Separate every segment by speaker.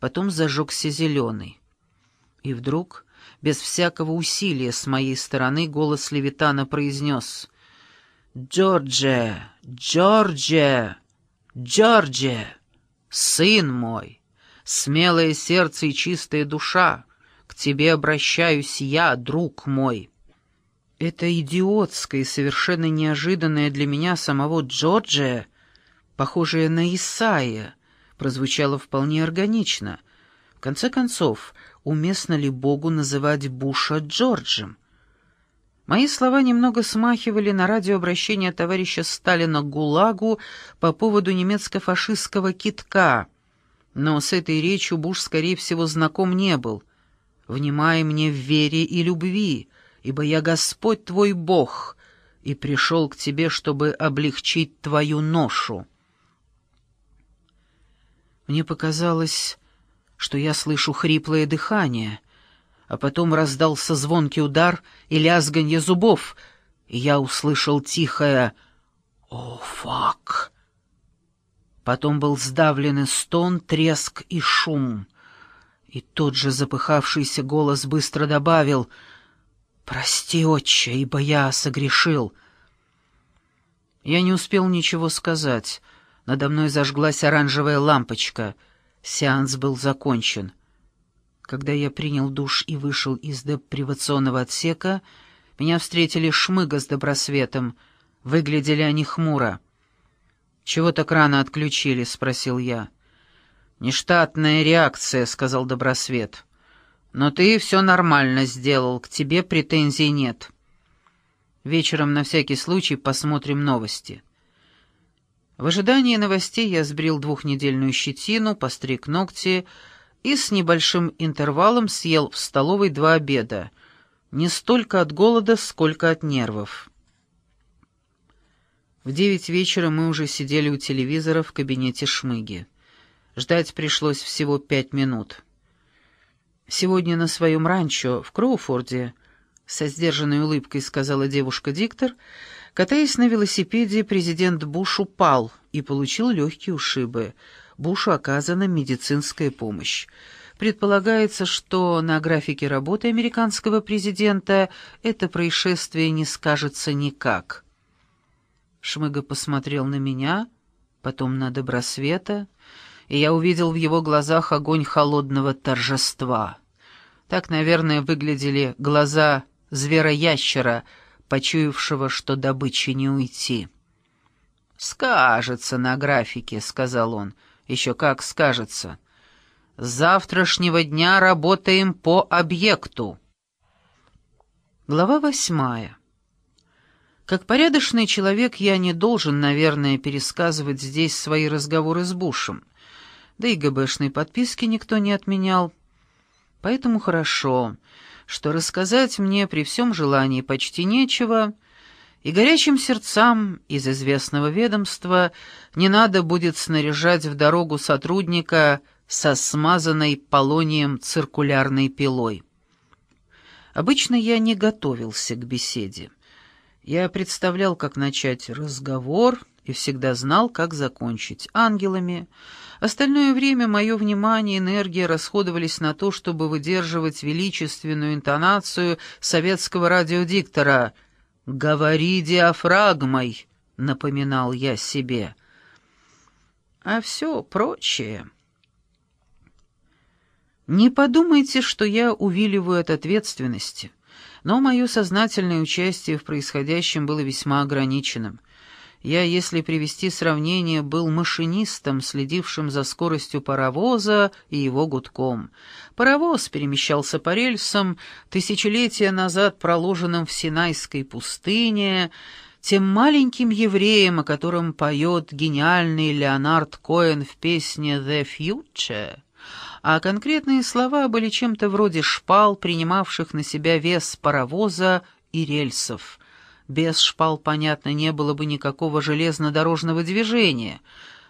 Speaker 1: потом зажегся зеленый. И вдруг, без всякого усилия с моей стороны, голос Левитана произнес «Джордже! Джордже! Джордже! Сын мой! Смелое сердце и чистая душа! К тебе обращаюсь я, друг мой!» Это идиотское и совершенно неожиданное для меня самого Джорджия, похожее на Исаия, прозвучало вполне органично. В конце концов, уместно ли Богу называть Буша Джорджем? Мои слова немного смахивали на радиообращение товарища Сталина к ГУЛАГу по поводу немецко-фашистского китка, но с этой речью Буш, скорее всего, знаком не был. «Внимай мне в вере и любви», ибо я Господь твой Бог, и пришел к тебе, чтобы облегчить твою ношу». Мне показалось, что я слышу хриплое дыхание, а потом раздался звонкий удар и лязганье зубов, и я услышал тихое «О, фак!». Потом был сдавленный стон, треск и шум, и тот же запыхавшийся голос быстро добавил — «Прости, отче, ибо я согрешил». Я не успел ничего сказать. Надо мной зажглась оранжевая лампочка. Сеанс был закончен. Когда я принял душ и вышел из депривационного отсека, меня встретили Шмыга с Добросветом. Выглядели они хмуро. «Чего так рано отключили?» — спросил я. «Нештатная реакция», — сказал Добросвет. Но ты все нормально сделал, к тебе претензий нет. Вечером на всякий случай посмотрим новости. В ожидании новостей я сбрил двухнедельную щетину, постриг ногти и с небольшим интервалом съел в столовой два обеда. Не столько от голода, сколько от нервов. В девять вечера мы уже сидели у телевизора в кабинете Шмыги. Ждать пришлось всего пять минут. Сегодня на своем ранчо в Кроуфорде, со сдержанной улыбкой сказала девушка-диктор, катаясь на велосипеде, президент Буш упал и получил легкие ушибы. Бушу оказана медицинская помощь. Предполагается, что на графике работы американского президента это происшествие не скажется никак. Шмыга посмотрел на меня, потом на Добросвета, и я увидел в его глазах огонь холодного торжества. Так, наверное, выглядели глаза звероящера, почуявшего, что добычи не уйти. «Скажется на графике», — сказал он. «Еще как скажется. С завтрашнего дня работаем по объекту». Глава восьмая. Как порядочный человек я не должен, наверное, пересказывать здесь свои разговоры с Бушем. Да и ГБшной подписки никто не отменял. Поэтому хорошо, что рассказать мне при всем желании почти нечего, и горячим сердцам из известного ведомства не надо будет снаряжать в дорогу сотрудника со смазанной полонием циркулярной пилой. Обычно я не готовился к беседе. Я представлял, как начать разговор, и всегда знал, как закончить ангелами. Остальное время мое внимание и энергия расходовались на то, чтобы выдерживать величественную интонацию советского радиодиктора «Говори диафрагмой», — напоминал я себе. А все прочее... Не подумайте, что я увиливаю от ответственности, но мое сознательное участие в происходящем было весьма ограниченным — я, если привести сравнение, был машинистом, следившим за скоростью паровоза и его гудком. Паровоз перемещался по рельсам, тысячелетия назад проложенным в Синайской пустыне, тем маленьким евреем, о котором поет гениальный Леонард Коэн в песне «The Future», а конкретные слова были чем-то вроде шпал, принимавших на себя вес паровоза и рельсов. Без шпал, понятно, не было бы никакого железнодорожного движения.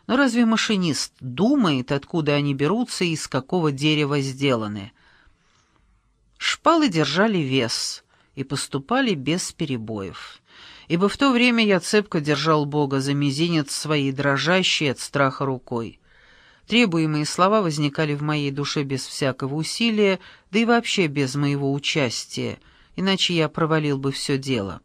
Speaker 1: Но разве машинист думает, откуда они берутся и из какого дерева сделаны? Шпалы держали вес и поступали без перебоев. Ибо в то время я цепко держал Бога за мизинец своей дрожащей от страха рукой. Требуемые слова возникали в моей душе без всякого усилия, да и вообще без моего участия, иначе я провалил бы все дело.